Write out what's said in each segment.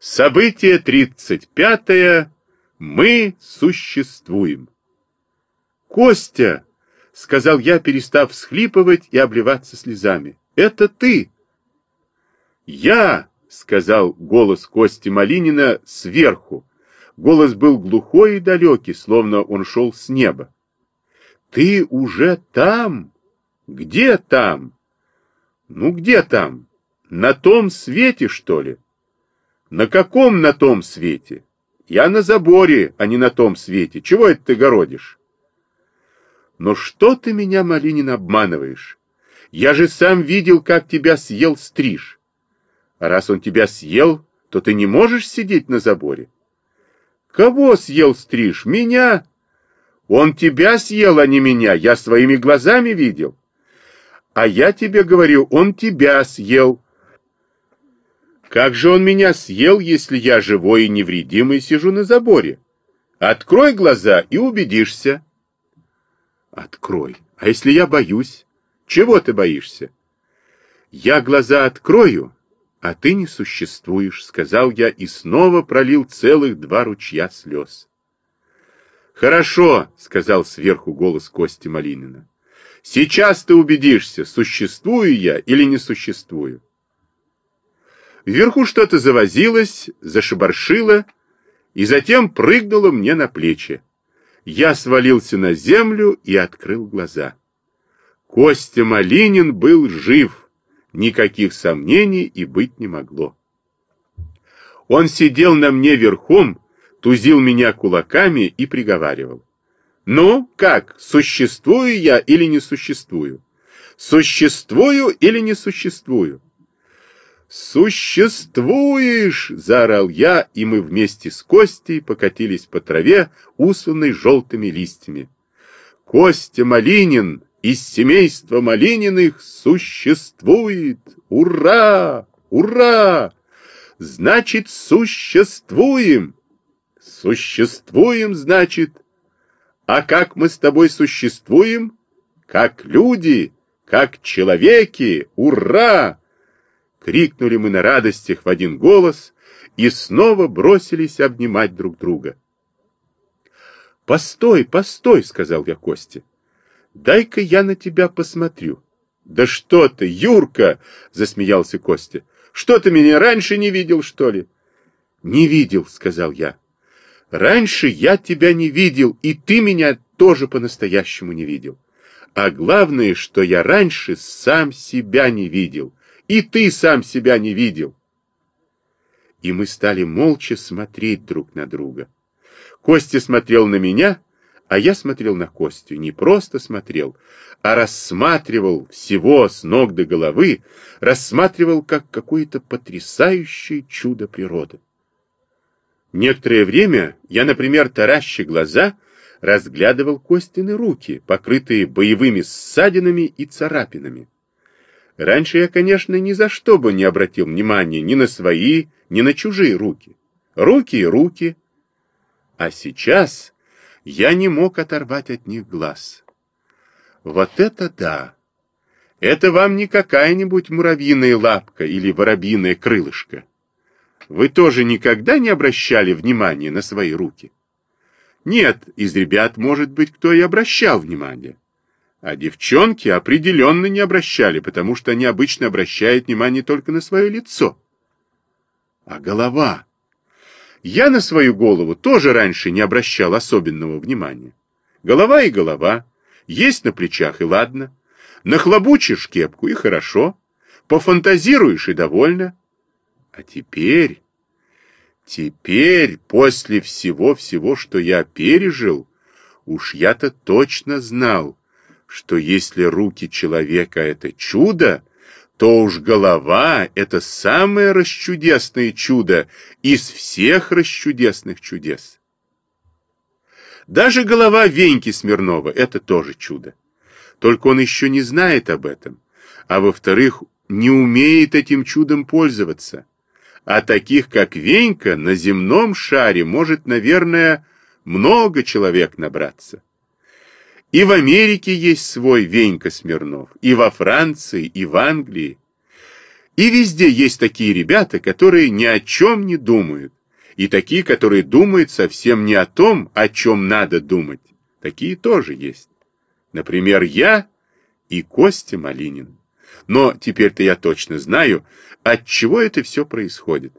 Событие 35. -е. Мы существуем. Костя, сказал я, перестав всхлипывать и обливаться слезами. Это ты. Я, сказал голос Кости Малинина сверху. Голос был глухой и далекий, словно он шел с неба. Ты уже там? Где там? Ну где там? На том свете, что ли? На каком на том свете? Я на заборе, а не на том свете. Чего это ты городишь? Но что ты меня, Малинин, обманываешь? Я же сам видел, как тебя съел стриж. А раз он тебя съел, то ты не можешь сидеть на заборе. Кого съел стриж? Меня? Он тебя съел, а не меня. Я своими глазами видел. А я тебе говорю, он тебя съел. Как же он меня съел, если я живой и невредимый сижу на заборе? Открой глаза и убедишься. Открой. А если я боюсь? Чего ты боишься? Я глаза открою, а ты не существуешь, сказал я и снова пролил целых два ручья слез. Хорошо, сказал сверху голос Кости Малинина. Сейчас ты убедишься, существую я или не существую. Вверху что-то завозилось, зашибаршило, и затем прыгнуло мне на плечи. Я свалился на землю и открыл глаза. Костя Малинин был жив, никаких сомнений и быть не могло. Он сидел на мне верхом, тузил меня кулаками и приговаривал. «Ну, как, существую я или не существую? Существую или не существую?» «Существуешь!» — заорал я, и мы вместе с Костей покатились по траве, усанной желтыми листьями. «Костя Малинин из семейства Малининых существует! Ура! Ура! Значит, существуем! Существуем, значит! А как мы с тобой существуем? Как люди, как человеки! Ура!» Крикнули мы на радостях в один голос и снова бросились обнимать друг друга. «Постой, постой!» — сказал я Косте. «Дай-ка я на тебя посмотрю». «Да что ты, Юрка!» — засмеялся Костя. «Что ты меня раньше не видел, что ли?» «Не видел», — сказал я. «Раньше я тебя не видел, и ты меня тоже по-настоящему не видел. А главное, что я раньше сам себя не видел» И ты сам себя не видел. И мы стали молча смотреть друг на друга. Костя смотрел на меня, а я смотрел на Костю. Не просто смотрел, а рассматривал всего с ног до головы, рассматривал как какое-то потрясающее чудо природы. Некоторое время я, например, тараща глаза, разглядывал Костины руки, покрытые боевыми ссадинами и царапинами. Раньше я, конечно, ни за что бы не обратил внимания ни на свои, ни на чужие руки. Руки и руки. А сейчас я не мог оторвать от них глаз. Вот это да! Это вам не какая-нибудь муравьиная лапка или воробьиное крылышко. Вы тоже никогда не обращали внимания на свои руки? Нет, из ребят, может быть, кто и обращал внимание. А девчонки определенно не обращали, потому что они обычно обращают внимание только на свое лицо. А голова? Я на свою голову тоже раньше не обращал особенного внимания. Голова и голова. Есть на плечах и ладно. Нахлобучишь кепку и хорошо. Пофантазируешь и довольно. А теперь... Теперь, после всего-всего, что я пережил, уж я-то точно знал, что если руки человека — это чудо, то уж голова — это самое расчудесное чудо из всех расчудесных чудес. Даже голова Веньки Смирнова — это тоже чудо. Только он еще не знает об этом, а во-вторых, не умеет этим чудом пользоваться. А таких, как Венька, на земном шаре может, наверное, много человек набраться. И в Америке есть свой Венька Смирнов, и во Франции, и в Англии. И везде есть такие ребята, которые ни о чем не думают, и такие, которые думают совсем не о том, о чем надо думать. Такие тоже есть. Например, я и Костя Малинин. Но теперь-то я точно знаю, от чего это все происходит.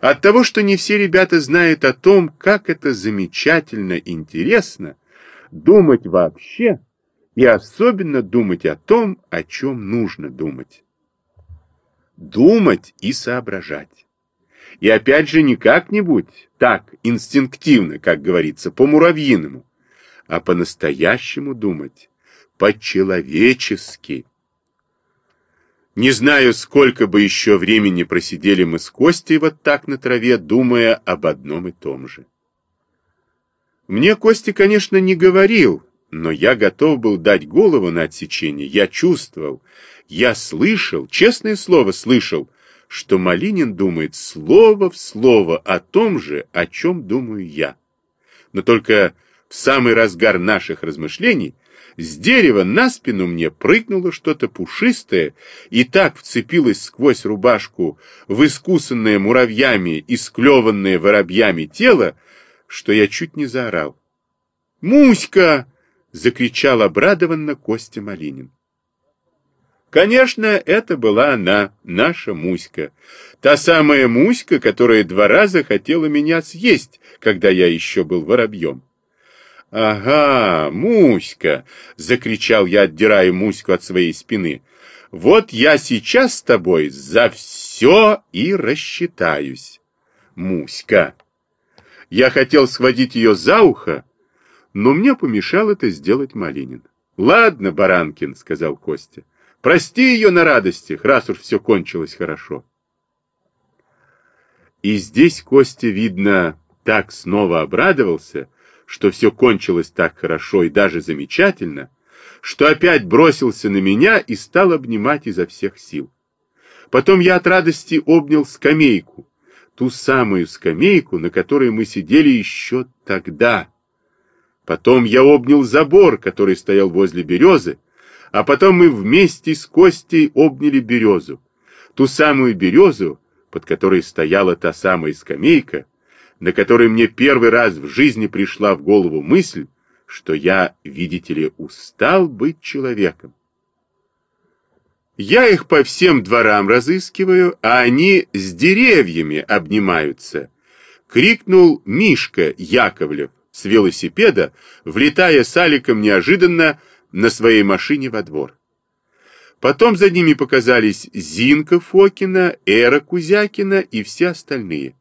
От того, что не все ребята знают о том, как это замечательно интересно думать вообще, и особенно думать о том, о чем нужно думать. Думать и соображать. И опять же не как-нибудь, так, инстинктивно, как говорится, по-муравьиному, а по-настоящему думать, по-человечески. Не знаю, сколько бы еще времени просидели мы с Костей вот так на траве, думая об одном и том же. Мне Костя, конечно, не говорил, но я готов был дать голову на отсечение. Я чувствовал, я слышал, честное слово слышал, что Малинин думает слово в слово о том же, о чем думаю я. Но только в самый разгар наших размышлений с дерева на спину мне прыгнуло что-то пушистое и так вцепилось сквозь рубашку в искусанное муравьями и склеванное воробьями тело, что я чуть не заорал. «Муська!» — закричал обрадованно Костя Малинин. Конечно, это была она, наша Муська. Та самая Муська, которая два раза хотела меня съесть, когда я еще был воробьем. «Ага, Муська!» — закричал я, отдирая Муську от своей спины. «Вот я сейчас с тобой за все и рассчитаюсь, Муська!» Я хотел схватить ее за ухо, но мне помешал это сделать Малинин. «Ладно, Баранкин», — сказал Костя, — Прости ее на радостях, раз уж все кончилось хорошо. И здесь Костя, видно, так снова обрадовался, что все кончилось так хорошо и даже замечательно, что опять бросился на меня и стал обнимать изо всех сил. Потом я от радости обнял скамейку, ту самую скамейку, на которой мы сидели еще тогда. Потом я обнял забор, который стоял возле березы, а потом мы вместе с Костей обняли березу. Ту самую березу, под которой стояла та самая скамейка, на которой мне первый раз в жизни пришла в голову мысль, что я, видите ли, устал быть человеком. Я их по всем дворам разыскиваю, а они с деревьями обнимаются. Крикнул Мишка Яковлев с велосипеда, влетая с Аликом неожиданно на своей машине во двор. Потом за ними показались Зинка Фокина, Эра Кузякина и все остальные.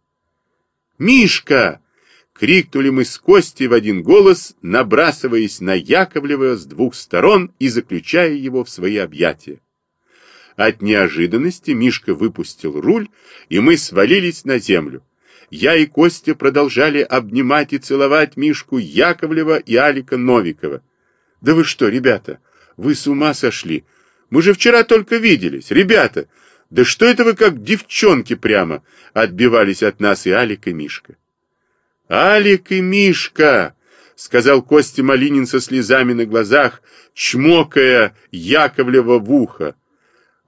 «Мишка!» — крикнули мы с Костей в один голос, набрасываясь на Яковлева с двух сторон и заключая его в свои объятия. От неожиданности Мишка выпустил руль, и мы свалились на землю. Я и Костя продолжали обнимать и целовать Мишку Яковлева и Алика Новикова. Да вы что, ребята, вы с ума сошли? Мы же вчера только виделись. Ребята, да что это вы как девчонки прямо? Отбивались от нас и Алик, и Мишка. Алик и Мишка, сказал Костя Малинин со слезами на глазах, чмокая Яковлева в ухо.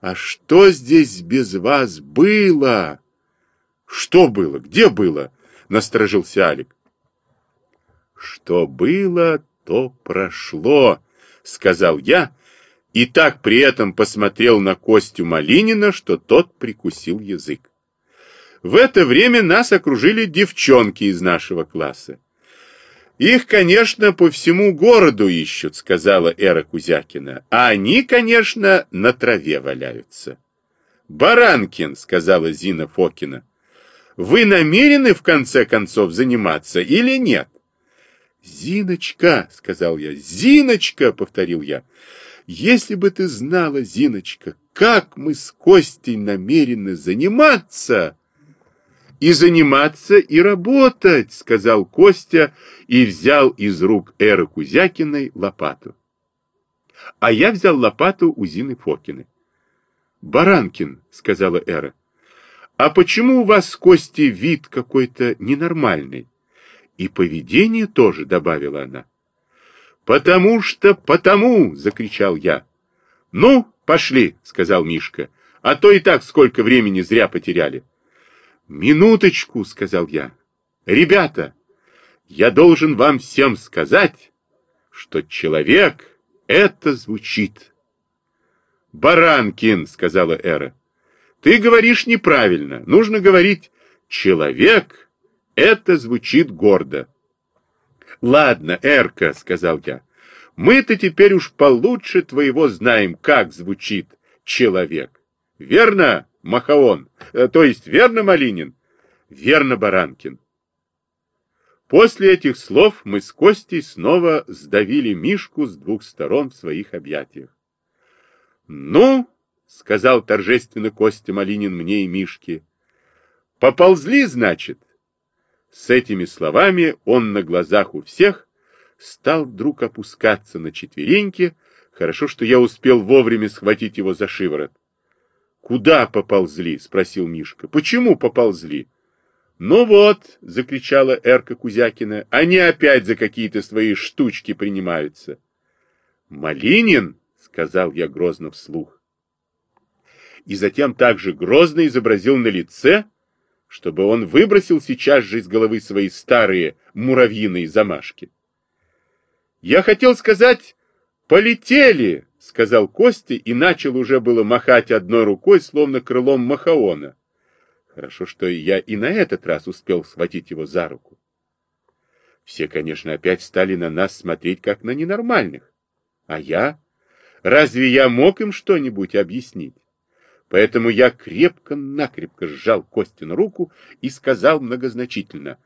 А что здесь без вас было? Что было? Где было? Насторожился Алик. Что было, то прошло, сказал я, и так при этом посмотрел на Костю Малинина, что тот прикусил язык. В это время нас окружили девчонки из нашего класса. Их, конечно, по всему городу ищут, сказала Эра Кузякина, а они, конечно, на траве валяются. Баранкин, сказала Зина Фокина, вы намерены в конце концов заниматься или нет? «Зиночка!» — сказал я. «Зиночка!» — повторил я. «Если бы ты знала, Зиночка, как мы с Костей намерены заниматься!» «И заниматься, и работать!» — сказал Костя и взял из рук Эры Кузякиной лопату. А я взял лопату у Зины Фокины. «Баранкин!» — сказала Эра. «А почему у вас с Костей вид какой-то ненормальный?» И поведение тоже, добавила она. «Потому что потому!» — закричал я. «Ну, пошли!» — сказал Мишка. А то и так сколько времени зря потеряли. Минуточку, сказал я. Ребята, я должен вам всем сказать, что человек это звучит. Баранкин, сказала Эра. Ты говоришь неправильно. Нужно говорить человек это звучит гордо. Ладно, Эрка, сказал я. Мы-то теперь уж получше твоего знаем, как звучит человек. Верно, Махаон? Э, то есть верно, Малинин? Верно, Баранкин. После этих слов мы с Костей снова сдавили Мишку с двух сторон в своих объятиях. «Ну, — сказал торжественно Костя Малинин мне и Мишке, — поползли, значит?» С этими словами он на глазах у всех стал вдруг опускаться на четвереньки, хорошо, что я успел вовремя схватить его за шиворот. «Куда поползли?» — спросил Мишка. «Почему поползли?» «Ну вот», — закричала Эрка Кузякина, — «они опять за какие-то свои штучки принимаются». «Малинин?» — сказал я грозно вслух. И затем также грозно изобразил на лице, чтобы он выбросил сейчас же из головы свои старые муравьиные замашки. «Я хотел сказать, полетели!» — сказал Костя и начал уже было махать одной рукой, словно крылом Махаона. Хорошо, что я и на этот раз успел схватить его за руку. Все, конечно, опять стали на нас смотреть, как на ненормальных. А я? Разве я мог им что-нибудь объяснить? Поэтому я крепко-накрепко сжал Костину руку и сказал многозначительно.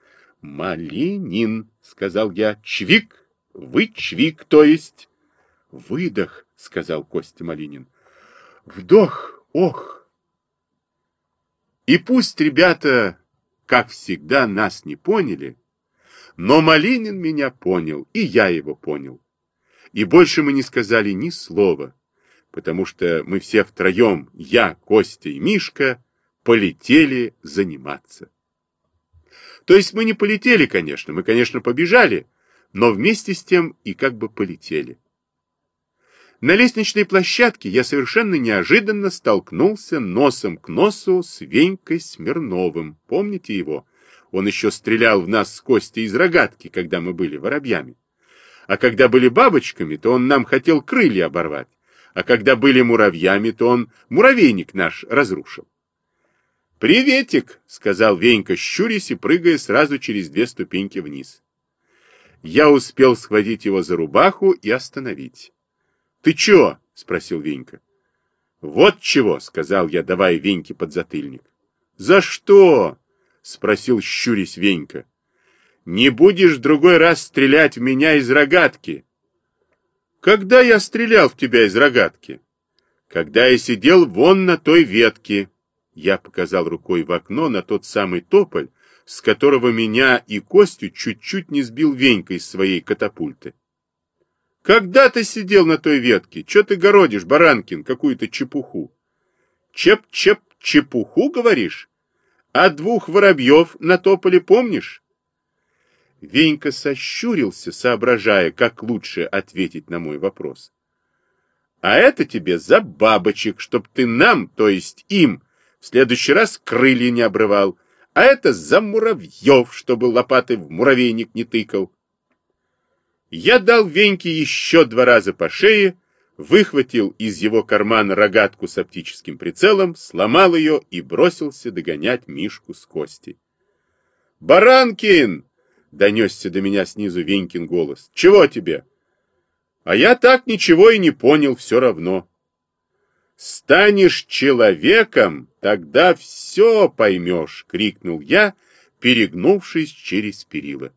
«Малинин», — сказал я, — «чвик, вы чвик, то есть...» «Выдох», — сказал Костя Малинин. «Вдох, ох!» И пусть ребята, как всегда, нас не поняли, но Малинин меня понял, и я его понял. И больше мы не сказали ни слова, потому что мы все втроем, я, Костя и Мишка, полетели заниматься. То есть мы не полетели, конечно, мы, конечно, побежали, но вместе с тем и как бы полетели. На лестничной площадке я совершенно неожиданно столкнулся носом к носу с Венькой Смирновым. Помните его? Он еще стрелял в нас с Костей из рогатки, когда мы были воробьями. А когда были бабочками, то он нам хотел крылья оборвать. А когда были муравьями, то он муравейник наш разрушил. «Приветик!» — сказал Венька, щурясь и прыгая сразу через две ступеньки вниз. Я успел схватить его за рубаху и остановить. «Ты чё?» — спросил Венька. «Вот чего!» — сказал я, давая Веньке подзатыльник. «За что?» — спросил щурясь Венька. «Не будешь другой раз стрелять в меня из рогатки?» «Когда я стрелял в тебя из рогатки?» «Когда я сидел вон на той ветке». Я показал рукой в окно на тот самый тополь, с которого меня и Костю чуть-чуть не сбил Венька из своей катапульты. Когда ты сидел на той ветке? Че ты городишь, Баранкин, какую-то чепуху? Чеп-чеп, чепуху, говоришь? А двух воробьев на тополе помнишь? Венька сощурился, соображая, как лучше ответить на мой вопрос. А это тебе за бабочек, чтоб ты нам, то есть им, в следующий раз крылья не обрывал, а это за муравьев, чтобы лопатой в муравейник не тыкал. Я дал Веньке еще два раза по шее, выхватил из его кармана рогатку с оптическим прицелом, сломал ее и бросился догонять Мишку с Костей. «Баранкин!» — донесся до меня снизу Венькин голос. «Чего тебе?» А я так ничего и не понял все равно. «Станешь человеком, тогда все поймешь!» — крикнул я, перегнувшись через перила.